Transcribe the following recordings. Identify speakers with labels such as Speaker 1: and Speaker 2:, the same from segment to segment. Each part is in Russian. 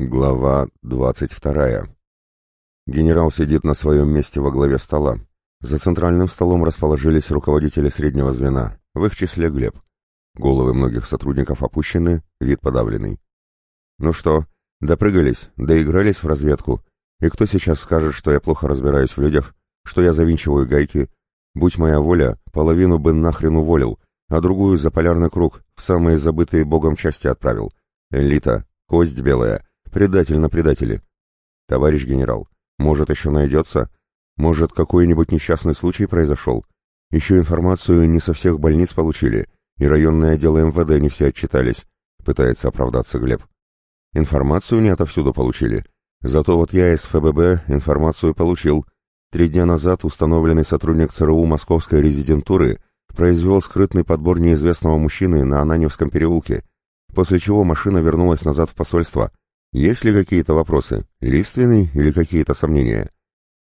Speaker 1: Глава 22. Генерал сидит на своем месте во главе стола. За центральным столом расположились руководители среднего звена, в их числе Глеб. Головы многих сотрудников опущены, вид подавленный. Ну что, допрыгались, доигрались в разведку. И кто сейчас скажет, что я плохо разбираюсь в людях, что я завинчиваю гайки? Будь моя воля, половину бы нахрен уволил, а другую за полярный круг в самые забытые богом части отправил. Элита, кость белая — Предатель на предателе. Товарищ генерал, может, еще найдется? Может, какой-нибудь несчастный случай произошел? Еще информацию не со всех больниц получили, и районные отделы МВД не все отчитались, пытается оправдаться Глеб. Информацию не отовсюду получили. Зато вот я из ФББ информацию получил. Три дня назад установленный сотрудник ЦРУ Московской резидентуры произвел скрытный подбор неизвестного мужчины на Ананевском переулке, после чего машина вернулась назад в посольство — есть ли какие-то вопросы, лиственные или какие-то сомнения?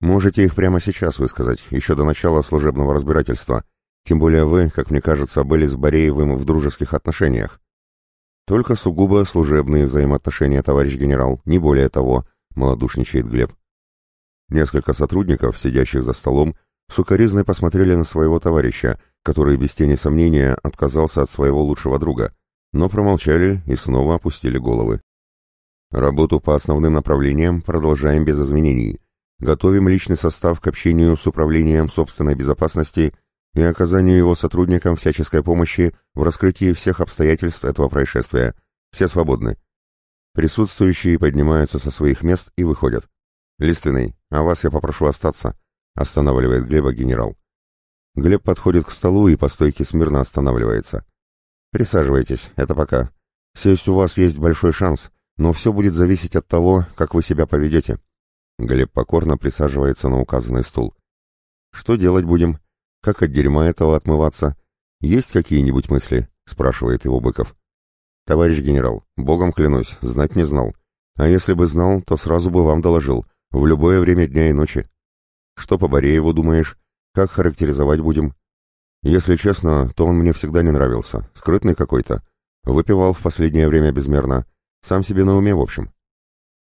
Speaker 1: Можете их прямо сейчас высказать, еще до начала служебного разбирательства. Тем более вы, как мне кажется, были с Бореевым в дружеских отношениях. Только сугубо служебные взаимоотношения, товарищ генерал, не более того, малодушничает Глеб. Несколько сотрудников, сидящих за столом, сукоризной посмотрели на своего товарища, который без тени сомнения отказался от своего лучшего друга, но промолчали и снова опустили головы. Работу по основным направлениям продолжаем без изменений. Готовим личный состав к общению с Управлением собственной безопасности и оказанию его сотрудникам всяческой помощи в раскрытии всех обстоятельств этого происшествия. Все свободны. Присутствующие поднимаются со своих мест и выходят. «Лиственный, а вас я попрошу остаться», — останавливает Глеба генерал. Глеб подходит к столу и по стойке смирно останавливается. «Присаживайтесь, это пока. Сесть у вас есть большой шанс, но все будет зависеть от того, как вы себя поведете. Глеб покорно присаживается на указанный стул. Что делать будем? Как от дерьма этого отмываться? Есть какие-нибудь мысли? Спрашивает его Быков. Товарищ генерал, богом клянусь, знать не знал. А если бы знал, то сразу бы вам доложил. В любое время дня и ночи. Что по Борееву думаешь? Как характеризовать будем? Если честно, то он мне всегда не нравился. Скрытный какой-то. Выпивал в последнее время безмерно. Сам себе на уме, в общем.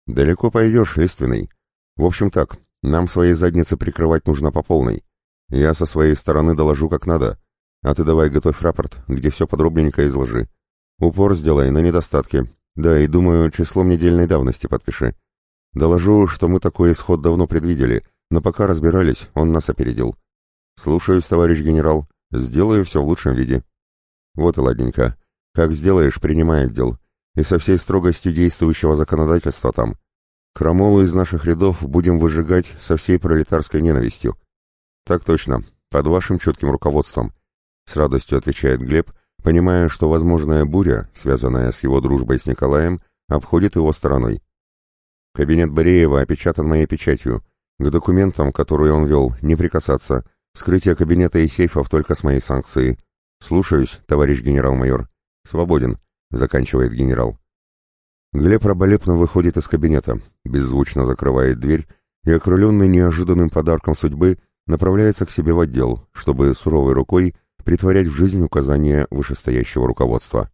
Speaker 1: Далеко пойдешь, лиственный. В общем так, нам свои задницы прикрывать нужно по полной. Я со своей стороны доложу как надо. А ты давай готовь рапорт, где все подробненько изложи. Упор сделай на недостатки. Да, и думаю, числом недельной давности подпиши. Доложу, что мы такой исход давно предвидели, но пока разбирались, он нас опередил. Слушаюсь, товарищ генерал. Сделаю все в лучшем виде. Вот и ладненько. Как сделаешь, принимай отдел и со всей строгостью действующего законодательства там. Крамолу из наших рядов будем выжигать со всей пролетарской ненавистью. Так точно, под вашим чутким руководством, с радостью отвечает Глеб, понимая, что возможная буря, связанная с его дружбой с Николаем, обходит его стороной. Кабинет Бореева опечатан моей печатью. К документам, которые он вел, не прикасаться. Вскрытие кабинета и сейфов только с моей санкции. Слушаюсь, товарищ генерал-майор. Свободен. — заканчивает генерал. Глеб раболепно выходит из кабинета, беззвучно закрывает дверь и, окрыленный неожиданным подарком судьбы, направляется к себе в отдел, чтобы суровой рукой притворять в жизнь указания вышестоящего руководства.